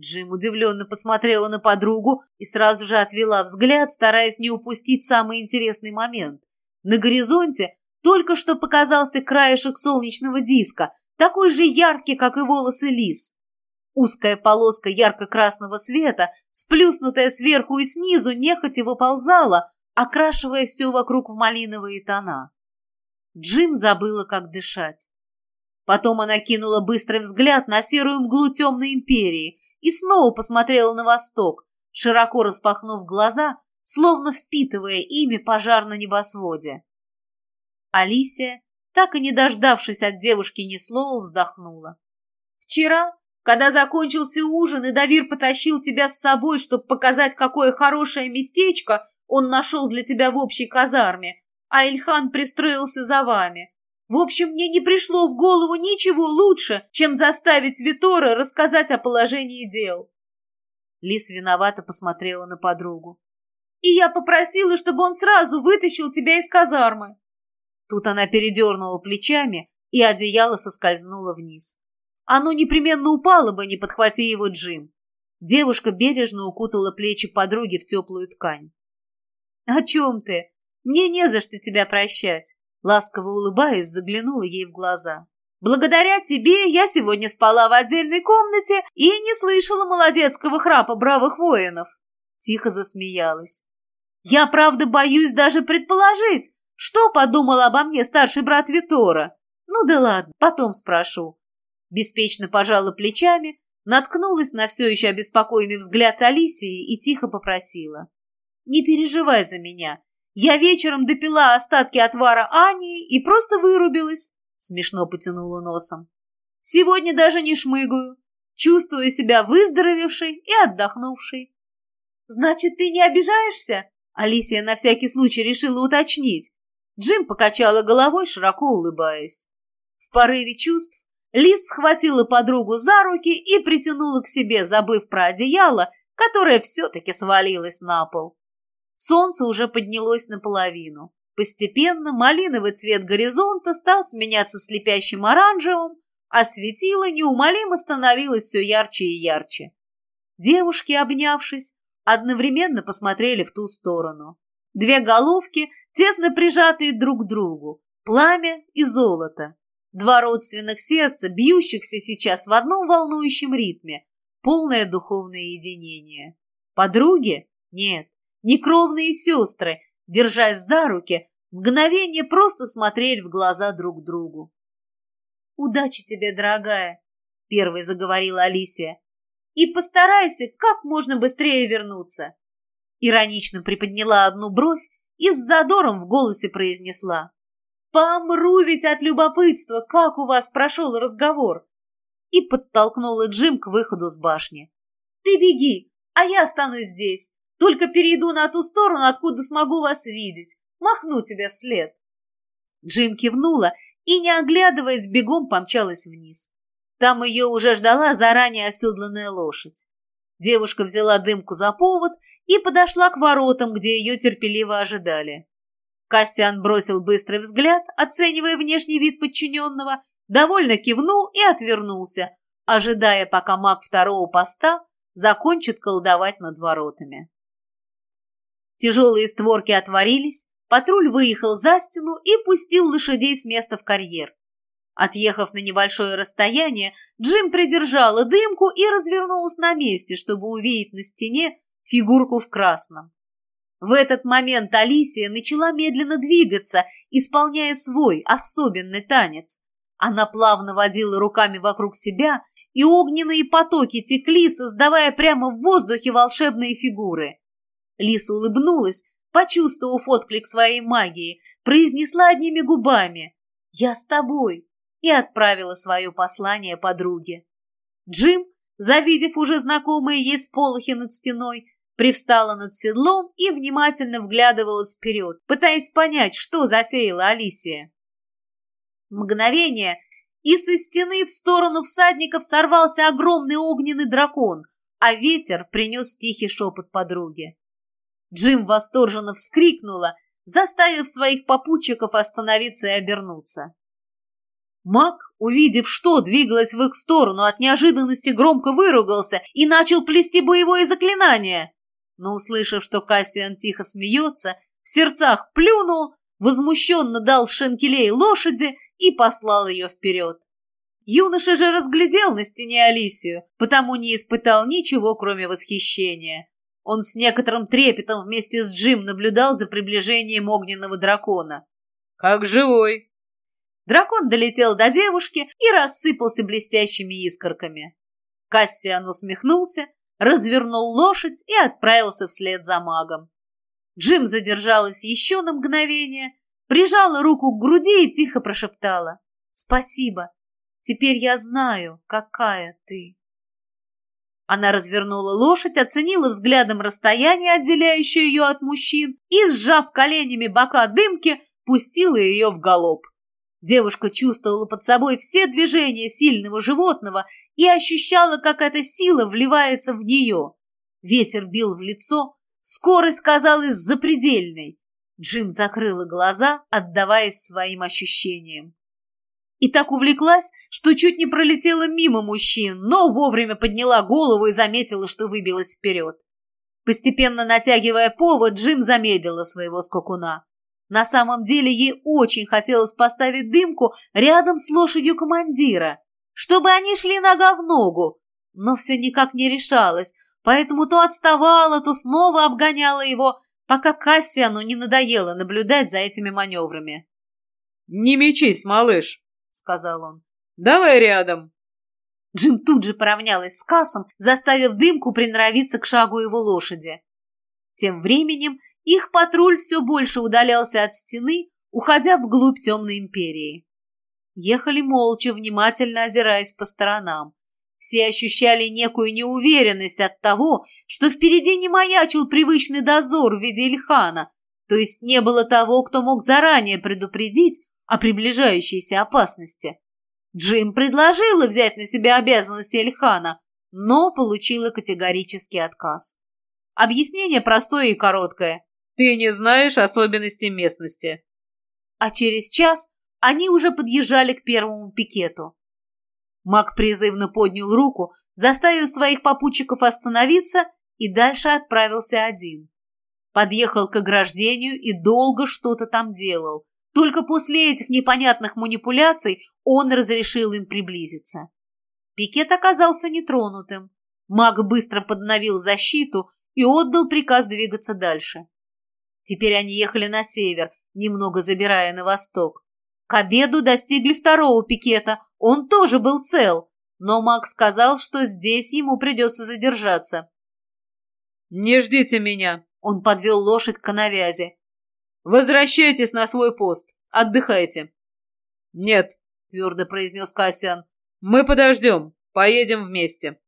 Джим удивленно посмотрела на подругу и сразу же отвела взгляд, стараясь не упустить самый интересный момент. На горизонте только что показался краешек солнечного диска, такой же яркий, как и волосы лис. Узкая полоска ярко-красного света, сплюснутая сверху и снизу, нехотя выползала, окрашивая все вокруг в малиновые тона. Джим забыла, как дышать. Потом она кинула быстрый взгляд на серую мглу темной империи и снова посмотрела на восток, широко распахнув глаза, словно впитывая ими пожар на небосводе. Алисия, так и не дождавшись от девушки ни слова, вздохнула. «Вчера, когда закончился ужин, и Давир потащил тебя с собой, чтобы показать, какое хорошее местечко он нашел для тебя в общей казарме, а Ильхан пристроился за вами. В общем, мне не пришло в голову ничего лучше, чем заставить Витора рассказать о положении дел. Лис виновато посмотрела на подругу. И я попросила, чтобы он сразу вытащил тебя из казармы. Тут она передернула плечами, и одеяло соскользнуло вниз. Оно непременно упало бы, не подхвати его Джим. Девушка бережно укутала плечи подруги в теплую ткань. «О чем ты? Мне не за что тебя прощать. Ласково улыбаясь, заглянула ей в глаза. «Благодаря тебе я сегодня спала в отдельной комнате и не слышала молодецкого храпа бравых воинов». Тихо засмеялась. «Я, правда, боюсь даже предположить, что подумал обо мне старший брат Витора. Ну да ладно, потом спрошу». Беспечно пожала плечами, наткнулась на все еще обеспокоенный взгляд Алисии и тихо попросила. «Не переживай за меня. Я вечером допила остатки отвара Ани и просто вырубилась. Смешно потянула носом. Сегодня даже не шмыгаю. Чувствую себя выздоровевшей и отдохнувшей. Значит, ты не обижаешься? Алисия на всякий случай решила уточнить. Джим покачала головой, широко улыбаясь. В порыве чувств Лиз схватила подругу за руки и притянула к себе, забыв про одеяло, которое все-таки свалилось на пол. Солнце уже поднялось наполовину. Постепенно малиновый цвет горизонта стал сменяться слепящим оранжевым, а светило неумолимо становилось все ярче и ярче. Девушки, обнявшись, одновременно посмотрели в ту сторону. Две головки, тесно прижатые друг к другу, пламя и золото. Два родственных сердца, бьющихся сейчас в одном волнующем ритме, полное духовное единение. Подруги? Нет, некровные сестры, держась за руки, мгновение просто смотрели в глаза друг другу. «Удачи тебе, дорогая!» — первой заговорила Алисия. «И постарайся как можно быстрее вернуться!» Иронично приподняла одну бровь и с задором в голосе произнесла. «Помру ведь от любопытства, как у вас прошел разговор!» И подтолкнула Джим к выходу с башни. «Ты беги, а я останусь здесь. Только перейду на ту сторону, откуда смогу вас видеть. Махну тебе вслед. Джим кивнула и, не оглядываясь, бегом помчалась вниз. Там ее уже ждала заранее оседланная лошадь. Девушка взяла дымку за повод и подошла к воротам, где ее терпеливо ожидали. Кассиан бросил быстрый взгляд, оценивая внешний вид подчиненного, довольно кивнул и отвернулся, ожидая, пока маг второго поста закончит колдовать над воротами. Тяжелые створки отворились, патруль выехал за стену и пустил лошадей с места в карьер. Отъехав на небольшое расстояние, Джим придержала дымку и развернулась на месте, чтобы увидеть на стене фигурку в красном. В этот момент Алисия начала медленно двигаться, исполняя свой особенный танец. Она плавно водила руками вокруг себя, и огненные потоки текли, создавая прямо в воздухе волшебные фигуры. Лиса улыбнулась, почувствовав отклик своей магии, произнесла одними губами «Я с тобой» и отправила свое послание подруге. Джим, завидев уже знакомые ей сполохи над стеной, привстала над седлом и внимательно вглядывалась вперед, пытаясь понять, что затеяла Алисия. Мгновение, и со стены в сторону всадников сорвался огромный огненный дракон, а ветер принес тихий шепот подруги. Джим восторженно вскрикнула, заставив своих попутчиков остановиться и обернуться. Маг, увидев, что двигалось в их сторону, от неожиданности громко выругался и начал плести боевое заклинание но, услышав, что Кассиан тихо смеется, в сердцах плюнул, возмущенно дал шенкелей лошади и послал ее вперед. Юноша же разглядел на стене Алисию, потому не испытал ничего, кроме восхищения. Он с некоторым трепетом вместе с Джим наблюдал за приближением огненного дракона. «Как живой!» Дракон долетел до девушки и рассыпался блестящими искорками. Кассиан усмехнулся, развернул лошадь и отправился вслед за магом. Джим задержалась еще на мгновение, прижала руку к груди и тихо прошептала «Спасибо, теперь я знаю, какая ты». Она развернула лошадь, оценила взглядом расстояние, отделяющее ее от мужчин, и, сжав коленями бока дымки, пустила ее в галоп. Девушка чувствовала под собой все движения сильного животного и ощущала, как эта сила вливается в нее. Ветер бил в лицо, скорость казалась запредельной. Джим закрыла глаза, отдаваясь своим ощущениям. И так увлеклась, что чуть не пролетела мимо мужчин, но вовремя подняла голову и заметила, что выбилась вперед. Постепенно натягивая повод, Джим замедлила своего скакуна. На самом деле ей очень хотелось поставить дымку рядом с лошадью командира, чтобы они шли нога в ногу, но все никак не решалось, поэтому то отставала, то снова обгоняла его, пока Кассиану не надоело наблюдать за этими маневрами. «Не мечись, малыш», — сказал он. «Давай рядом». Джим тут же поравнялась с Кассом, заставив дымку приноровиться к шагу его лошади. Тем временем их патруль все больше удалялся от стены, уходя вглубь темной империи. Ехали молча, внимательно озираясь по сторонам. Все ощущали некую неуверенность от того, что впереди не маячил привычный дозор в виде Ильхана, то есть не было того, кто мог заранее предупредить о приближающейся опасности. Джим предложила взять на себя обязанности Ильхана, но получила категорический отказ. Объяснение простое и короткое. Ты не знаешь особенностей местности. А через час они уже подъезжали к первому пикету. Маг призывно поднял руку, заставив своих попутчиков остановиться и дальше отправился один. Подъехал к ограждению и долго что-то там делал. Только после этих непонятных манипуляций он разрешил им приблизиться. Пикет оказался нетронутым. Маг быстро подновил защиту и отдал приказ двигаться дальше. Теперь они ехали на север, немного забирая на восток. К обеду достигли второго пикета, он тоже был цел, но Макс сказал, что здесь ему придется задержаться. «Не ждите меня», — он подвел лошадь к навязи. «Возвращайтесь на свой пост, отдыхайте». «Нет», — твердо произнес Кассиан, — «мы подождем, поедем вместе».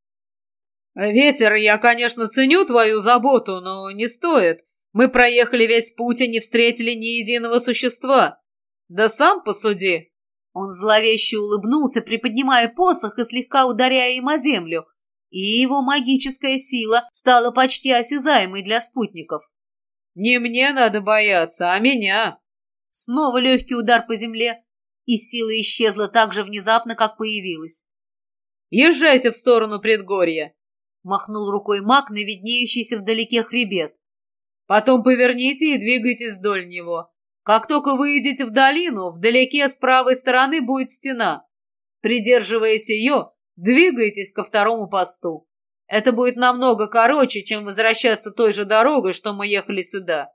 «Ветер, я, конечно, ценю твою заботу, но не стоит. Мы проехали весь путь и не встретили ни единого существа. Да сам посуди!» Он зловеще улыбнулся, приподнимая посох и слегка ударяя им о землю, и его магическая сила стала почти осязаемой для спутников. «Не мне надо бояться, а меня!» Снова легкий удар по земле, и сила исчезла так же внезапно, как появилась. «Езжайте в сторону предгорья!» Махнул рукой маг на виднеющийся вдалеке хребет. Потом поверните и двигайтесь вдоль него. Как только выйдете в долину, вдалеке с правой стороны будет стена. Придерживаясь ее, двигайтесь ко второму посту. Это будет намного короче, чем возвращаться той же дорогой, что мы ехали сюда.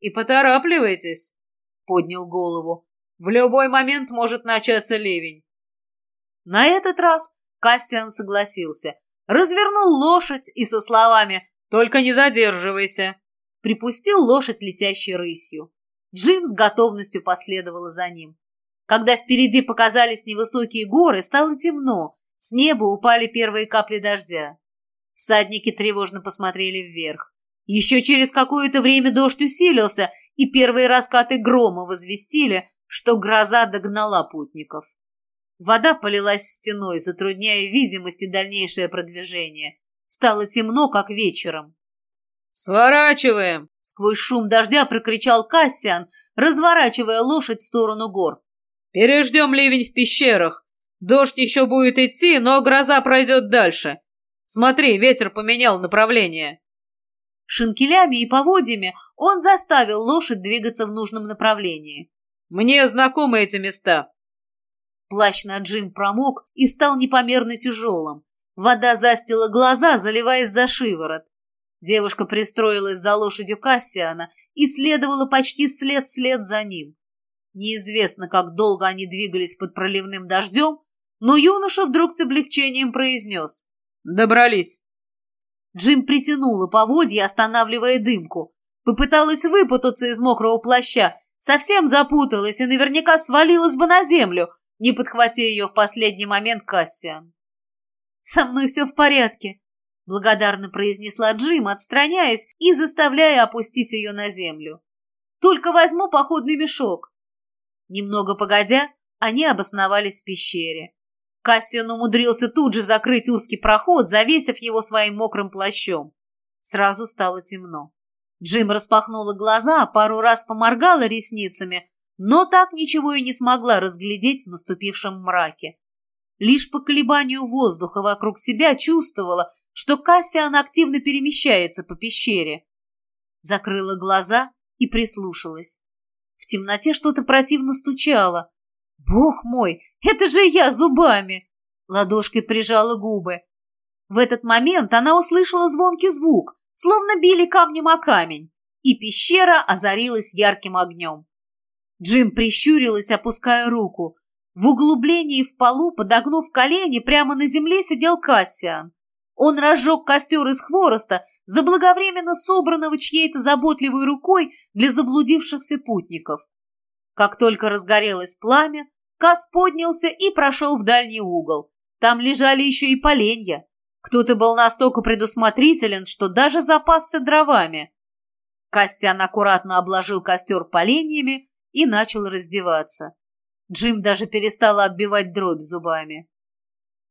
И поторапливайтесь, — поднял голову. В любой момент может начаться ливень. На этот раз Кассиан согласился, развернул лошадь и со словами «Только не задерживайся!» припустил лошадь летящей рысью. Джим с готовностью последовала за ним. Когда впереди показались невысокие горы, стало темно, с неба упали первые капли дождя. Всадники тревожно посмотрели вверх. Еще через какое-то время дождь усилился, и первые раскаты грома возвестили, что гроза догнала путников. Вода полилась стеной, затрудняя видимость и дальнейшее продвижение. Стало темно, как вечером. «Сворачиваем!» — сквозь шум дождя прокричал Кассиан, разворачивая лошадь в сторону гор. «Переждем ливень в пещерах. Дождь еще будет идти, но гроза пройдет дальше. Смотри, ветер поменял направление». Шинкелями и поводьями он заставил лошадь двигаться в нужном направлении. «Мне знакомы эти места». Плащ на Джим промок и стал непомерно тяжелым. Вода застила глаза, заливаясь за шиворот. Девушка пристроилась за лошадью Кассиана и следовала почти след вслед за ним. Неизвестно, как долго они двигались под проливным дождем, но юноша вдруг с облегчением произнес. «Добрались». Джим притянула поводья, останавливая дымку. Попыталась выпутаться из мокрого плаща, совсем запуталась и наверняка свалилась бы на землю, не подхватив ее в последний момент Кассиан. «Со мной все в порядке», — благодарно произнесла Джим, отстраняясь и заставляя опустить ее на землю. «Только возьму походный мешок». Немного погодя, они обосновались в пещере. Кассиан умудрился тут же закрыть узкий проход, завесив его своим мокрым плащом. Сразу стало темно. Джим распахнула глаза, пару раз поморгала ресницами, но так ничего и не смогла разглядеть в наступившем мраке. Лишь по колебанию воздуха вокруг себя чувствовала, что Кассиан активно перемещается по пещере. Закрыла глаза и прислушалась. В темноте что-то противно стучало. «Бог мой, это же я зубами!» Ладошкой прижала губы. В этот момент она услышала звонкий звук, словно били камнем о камень, и пещера озарилась ярким огнем. Джим прищурилась, опуская руку. В углублении в полу, подогнув колени, прямо на земле сидел Кассиан. Он разжег костер из хвороста, заблаговременно собранного чьей-то заботливой рукой для заблудившихся путников. Как только разгорелось пламя, Кас поднялся и прошел в дальний угол. Там лежали еще и поленья. Кто-то был настолько предусмотрителен, что даже запасся дровами. Костян аккуратно обложил костер поленьями и начал раздеваться. Джим даже перестал отбивать дробь зубами.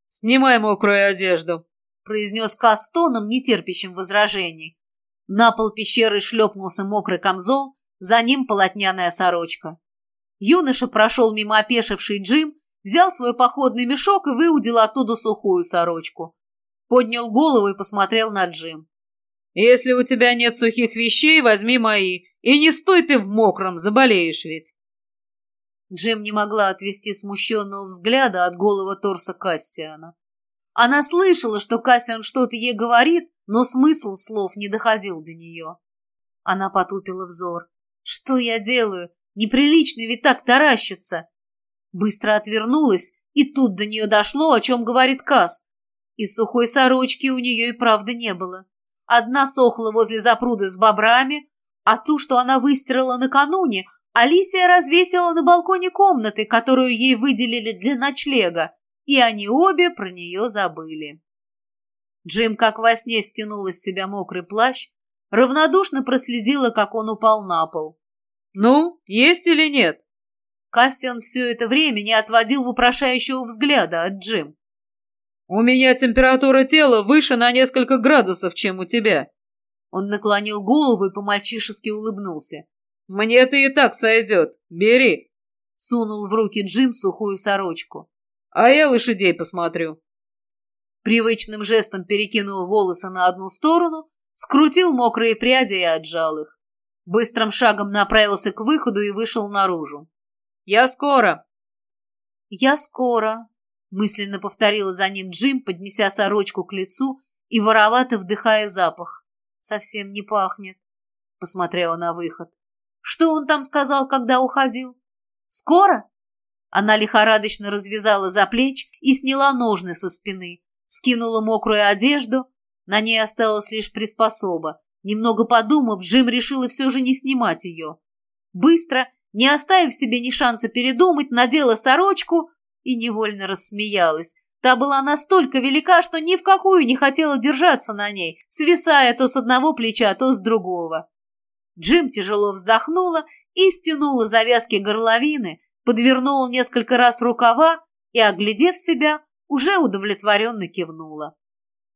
«Снимай мокрую одежду», — произнес Кас тоном, нетерпящим возражений. На пол пещеры шлепнулся мокрый камзол, за ним полотняная сорочка. Юноша прошел мимо опешивший Джим, взял свой походный мешок и выудил оттуда сухую сорочку. Поднял голову и посмотрел на Джим. «Если у тебя нет сухих вещей, возьми мои. И не стой ты в мокром, заболеешь ведь». Джим не могла отвести смущенного взгляда от голого торса Кассиана. Она слышала, что Кассиан что-то ей говорит, но смысл слов не доходил до нее. Она потупила взор. «Что я делаю? Неприлично ведь так таращиться. Быстро отвернулась, и тут до нее дошло, о чем говорит Кас. И сухой сорочки у нее и правда не было. Одна сохла возле запруды с бобрами, а ту, что она выстирала накануне, Алисия развесила на балконе комнаты, которую ей выделили для ночлега, и они обе про нее забыли. Джим как во сне стянул из себя мокрый плащ, равнодушно проследила, как он упал на пол. «Ну, есть или нет?» Кассиан все это время не отводил вопрошающего взгляда от Джим. «У меня температура тела выше на несколько градусов, чем у тебя». Он наклонил голову и по-мальчишески улыбнулся. «Мне-то и так сойдет. Бери». Сунул в руки Джим сухую сорочку. «А я лошадей посмотрю». Привычным жестом перекинул волосы на одну сторону, скрутил мокрые пряди и отжал их. Быстрым шагом направился к выходу и вышел наружу. «Я скоро!» «Я скоро!» — мысленно повторила за ним Джим, поднеся сорочку к лицу и воровато вдыхая запах. Совсем не пахнет. Посмотрела на выход. Что он там сказал, когда уходил? Скоро? Она лихорадочно развязала за плеч и сняла ножны со спины, скинула мокрую одежду, на ней осталась лишь приспособа. Немного подумав, Джим решила все же не снимать ее. Быстро, не оставив себе ни шанса передумать, надела сорочку и невольно рассмеялась. Та была настолько велика, что ни в какую не хотела держаться на ней, свисая то с одного плеча, то с другого. Джим тяжело вздохнула и стянула завязки горловины, подвернула несколько раз рукава и, оглядев себя, уже удовлетворенно кивнула.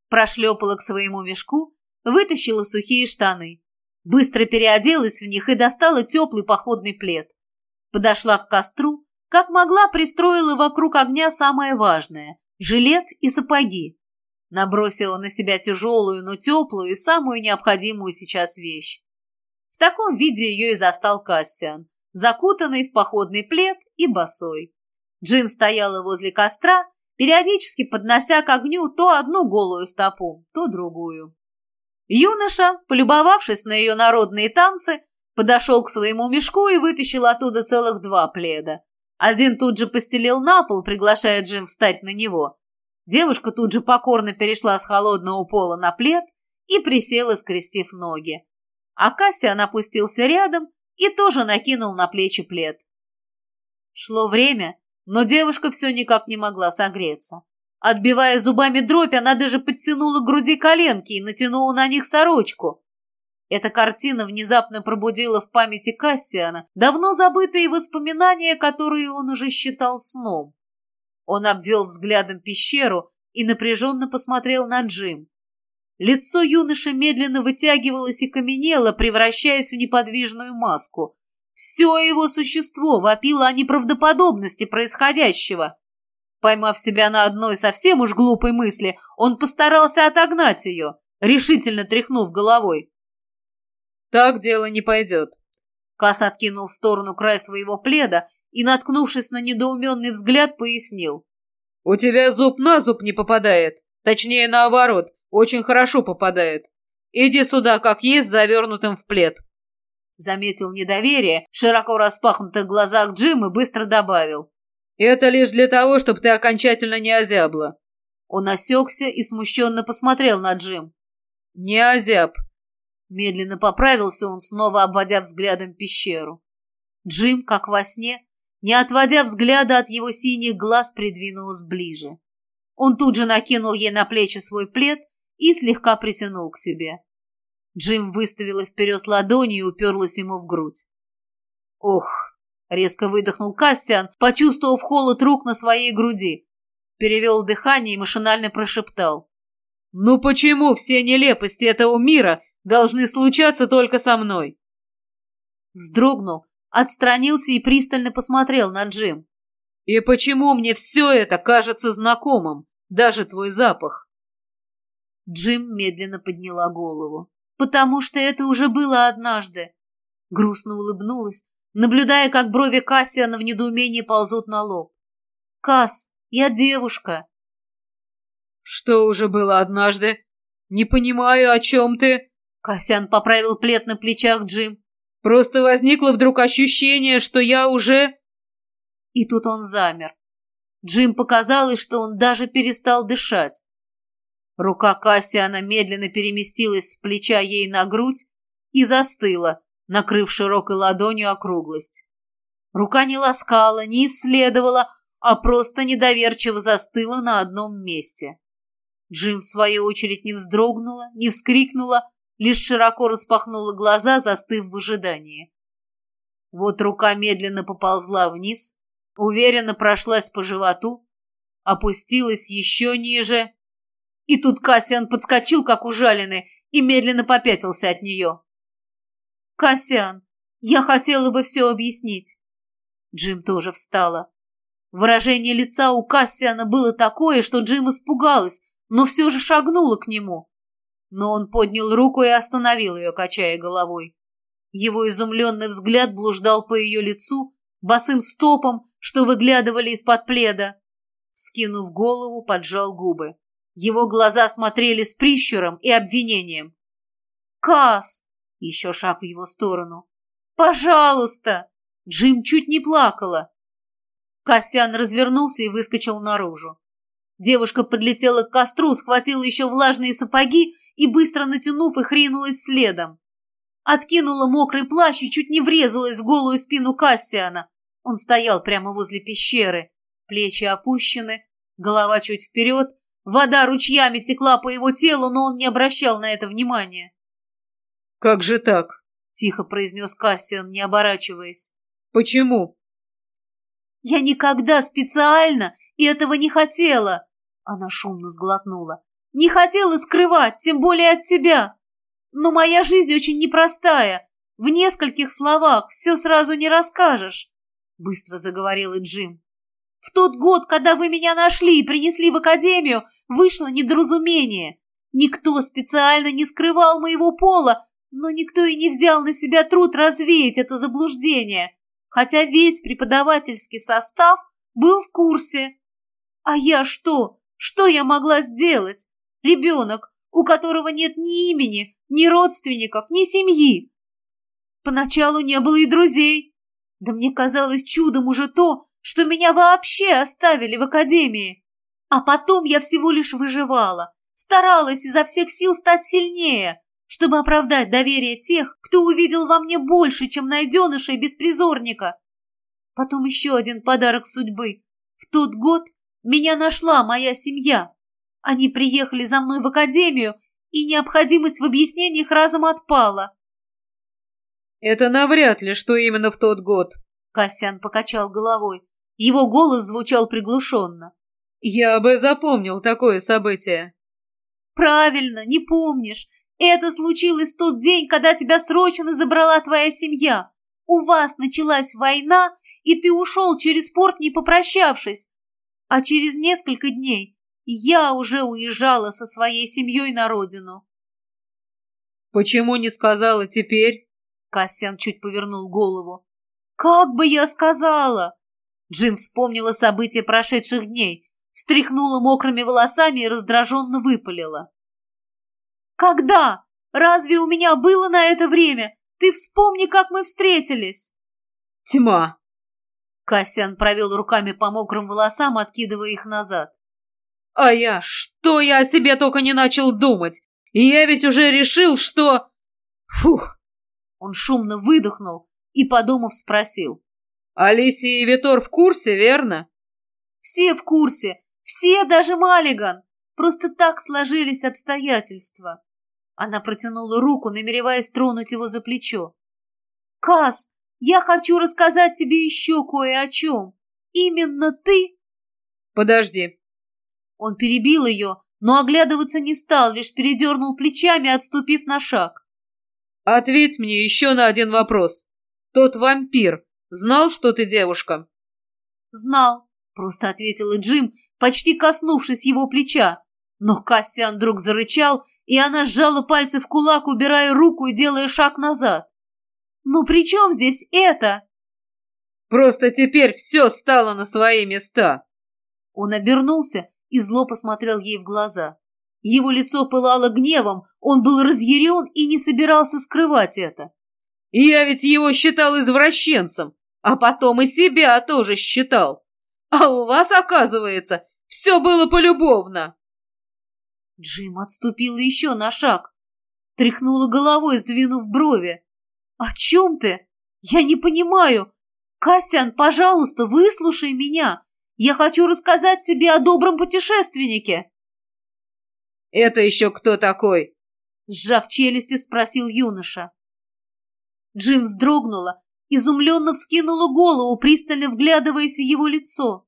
Прошлепала к своему мешку, вытащила сухие штаны. Быстро переоделась в них и достала теплый походный плед. Подошла к костру, как могла пристроила вокруг огня самое важное – жилет и сапоги. Набросила на себя тяжелую, но теплую и самую необходимую сейчас вещь. В таком виде ее и застал Кассиан, закутанный в походный плед и босой. Джим стояла возле костра, периодически поднося к огню то одну голую стопу, то другую. Юноша, полюбовавшись на ее народные танцы, подошел к своему мешку и вытащил оттуда целых два пледа. Один тут же постелил на пол, приглашая Джим встать на него. Девушка тут же покорно перешла с холодного пола на плед и присела, скрестив ноги а Кассиан опустился рядом и тоже накинул на плечи плед. Шло время, но девушка все никак не могла согреться. Отбивая зубами дробь, она даже подтянула к груди коленки и натянула на них сорочку. Эта картина внезапно пробудила в памяти Кассиана давно забытые воспоминания, которые он уже считал сном. Он обвел взглядом пещеру и напряженно посмотрел на Джим. Лицо юноши медленно вытягивалось и каменело, превращаясь в неподвижную маску. Все его существо вопило о неправдоподобности происходящего. Поймав себя на одной совсем уж глупой мысли, он постарался отогнать ее, решительно тряхнув головой. «Так дело не пойдет». Кас откинул в сторону край своего пледа и, наткнувшись на недоуменный взгляд, пояснил. «У тебя зуб на зуб не попадает. Точнее, наоборот. Очень хорошо попадает. Иди сюда, как есть, завернутым в плед. Заметил недоверие в широко распахнутых глазах Джим и быстро добавил. Это лишь для того, чтобы ты окончательно не озябла. Он осекся и смущенно посмотрел на Джим. Не озяб. Медленно поправился он, снова обводя взглядом пещеру. Джим, как во сне, не отводя взгляда от его синих глаз, придвинулась ближе. Он тут же накинул ей на плечи свой плед и слегка притянул к себе. Джим выставила вперед ладони и уперлась ему в грудь. «Ох!» — резко выдохнул Кассиан, почувствовав холод рук на своей груди. Перевел дыхание и машинально прошептал. «Ну почему все нелепости этого мира должны случаться только со мной?» Вздрогнул, отстранился и пристально посмотрел на Джим. «И почему мне все это кажется знакомым, даже твой запах?» Джим медленно подняла голову. «Потому что это уже было однажды». Грустно улыбнулась, наблюдая, как брови Кассиана в недоумении ползут на лоб. «Касс, я девушка». «Что уже было однажды? Не понимаю, о чем ты?» Кассиан поправил плед на плечах Джим. «Просто возникло вдруг ощущение, что я уже...» И тут он замер. Джим показалось, что он даже перестал дышать. Рука Кассиана медленно переместилась с плеча ей на грудь и застыла, накрыв широкой ладонью округлость. Рука не ласкала, не исследовала, а просто недоверчиво застыла на одном месте. Джим, в свою очередь, не вздрогнула, не вскрикнула, лишь широко распахнула глаза, застыв в ожидании. Вот рука медленно поползла вниз, уверенно прошлась по животу, опустилась еще ниже и тут Кассиан подскочил, как ужаленный, и медленно попятился от нее. «Кассиан, я хотела бы все объяснить». Джим тоже встала. Выражение лица у Кассиана было такое, что Джим испугалась, но все же шагнула к нему. Но он поднял руку и остановил ее, качая головой. Его изумленный взгляд блуждал по ее лицу, босым стопом, что выглядывали из-под пледа. Скинув голову, поджал губы. Его глаза смотрели с прищуром и обвинением. «Касс!» — еще шаг в его сторону. «Пожалуйста!» Джим чуть не плакала. Кассиан развернулся и выскочил наружу. Девушка подлетела к костру, схватила еще влажные сапоги и, быстро натянув их, ринулась следом. Откинула мокрый плащ и чуть не врезалась в голую спину Кассиана. Он стоял прямо возле пещеры. Плечи опущены, голова чуть вперед. Вода ручьями текла по его телу, но он не обращал на это внимания. «Как же так?» — тихо произнес Кассиан, не оборачиваясь. «Почему?» «Я никогда специально этого не хотела!» Она шумно сглотнула. «Не хотела скрывать, тем более от тебя! Но моя жизнь очень непростая. В нескольких словах все сразу не расскажешь!» Быстро заговорил и Джим. «В тот год, когда вы меня нашли и принесли в академию, вышло недоразумение. Никто специально не скрывал моего пола, но никто и не взял на себя труд развеять это заблуждение, хотя весь преподавательский состав был в курсе. А я что? Что я могла сделать? Ребенок, у которого нет ни имени, ни родственников, ни семьи. Поначалу не было и друзей. Да мне казалось чудом уже то, что меня вообще оставили в академии. А потом я всего лишь выживала, старалась изо всех сил стать сильнее, чтобы оправдать доверие тех, кто увидел во мне больше, чем найденыша и беспризорника. Потом еще один подарок судьбы. В тот год меня нашла моя семья. Они приехали за мной в академию, и необходимость в объяснениях разом отпала. «Это навряд ли, что именно в тот год», — Костян покачал головой. Его голос звучал приглушенно. «Я бы запомнил такое событие». «Правильно, не помнишь. Это случилось в тот день, когда тебя срочно забрала твоя семья. У вас началась война, и ты ушел через порт, не попрощавшись. А через несколько дней я уже уезжала со своей семьей на родину. «Почему не сказала теперь?» Кассиан чуть повернул голову. «Как бы я сказала?» Джим вспомнила события прошедших дней, встряхнула мокрыми волосами и раздраженно выпалила. «Когда? Разве у меня было на это время? Ты вспомни, как мы встретились!» «Тьма!» Кассиан провел руками по мокрым волосам, откидывая их назад. «А я? Что я о себе только не начал думать? И я ведь уже решил, что...» «Фух!» Он шумно выдохнул и, подумав, спросил. «Алисия и Витор в курсе, верно?» «Все в курсе. Все, даже Маллиган. Просто так сложились обстоятельства. Она протянула руку, намереваясь тронуть его за плечо. «Кас, я хочу рассказать тебе еще кое о чем. Именно ты...» «Подожди». Он перебил ее, но оглядываться не стал, лишь передернул плечами, отступив на шаг. «Ответь мне еще на один вопрос. Тот вампир знал, что ты девушка?» «Знал», — просто ответила Джим, почти коснувшись его плеча. Но Кассиан вдруг зарычал, и она сжала пальцы в кулак, убирая руку и делая шаг назад. «Ну при чем здесь это?» «Просто теперь все стало на свои места!» Он обернулся и зло посмотрел ей в глаза. Его лицо пылало гневом, он был разъярен и не собирался скрывать это. «Я ведь его считал извращенцем, а потом и себя тоже считал. А у вас, оказывается, все было полюбовно!» Джим отступила еще на шаг. Тряхнула головой, сдвинув брови. «О чем ты? Я не понимаю. Кастян, пожалуйста, выслушай меня. Я хочу рассказать тебе о добром путешественнике». «Это еще кто такой?» Сжав челюсти, спросил юноша. Джим вздрогнула, изумленно вскинула голову, пристально вглядываясь в его лицо.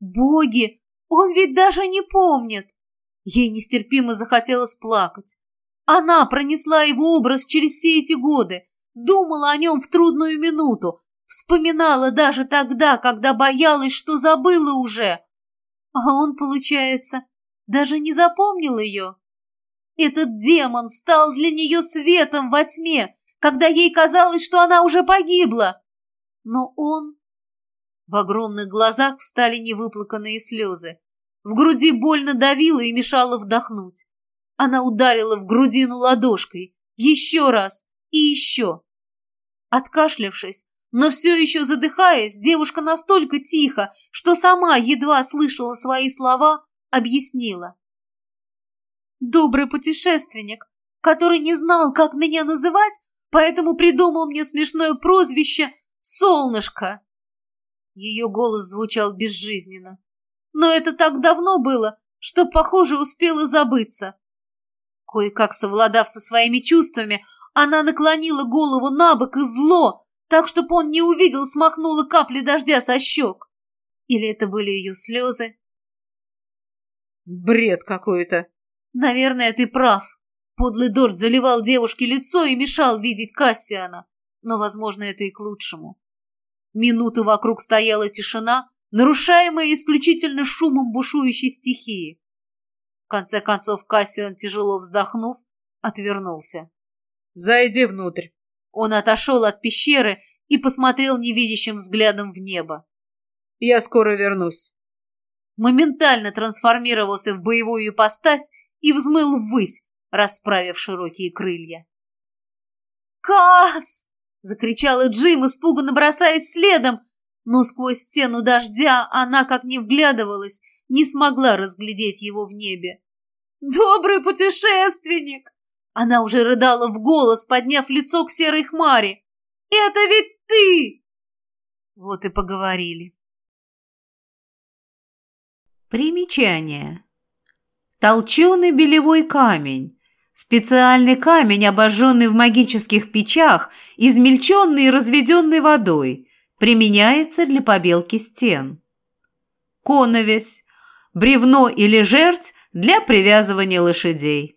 «Боги! Он ведь даже не помнит!» Ей нестерпимо захотелось плакать. Она пронесла его образ через все эти годы, думала о нем в трудную минуту, вспоминала даже тогда, когда боялась, что забыла уже. А он, получается, даже не запомнил ее. Этот демон стал для нее светом во тьме, когда ей казалось, что она уже погибла. Но он... В огромных глазах встали невыплаканные слезы. В груди больно давило и мешало вдохнуть. Она ударила в грудину ладошкой. Еще раз и еще. Откашлявшись, но все еще задыхаясь, девушка настолько тихо, что сама едва слышала свои слова, объяснила. «Добрый путешественник, который не знал, как меня называть, поэтому придумал мне смешное прозвище «Солнышко». Ее голос звучал безжизненно. Но это так давно было, что, похоже, успела забыться. Кое-как совладав со своими чувствами, она наклонила голову на бок и зло, так, чтобы он не увидел, смахнула капли дождя со щек. Или это были ее слезы? Бред какой-то. Наверное, ты прав. Подлый дождь заливал девушке лицо и мешал видеть Кассиана. Но, возможно, это и к лучшему. Минуту вокруг стояла тишина, нарушаемая исключительно шумом бушующей стихии. В конце концов Кассиан, тяжело вздохнув, отвернулся. «Зайди внутрь». Он отошел от пещеры и посмотрел невидящим взглядом в небо. «Я скоро вернусь». Моментально трансформировался в боевую ипостась и взмыл ввысь, расправив широкие крылья. «Кас!» — закричала Джим, испуганно бросаясь следом, но сквозь стену дождя она, как ни вглядывалась, не смогла разглядеть его в небе. «Добрый путешественник!» Она уже рыдала в голос, подняв лицо к серой хмаре. «Это ведь ты!» Вот и поговорили. Примечание. Толченый белевой камень. Специальный камень, обожженный в магических печах, измельченный и разведенный водой. Применяется для побелки стен. Коновесь. Бревно или жерть для привязывания лошадей.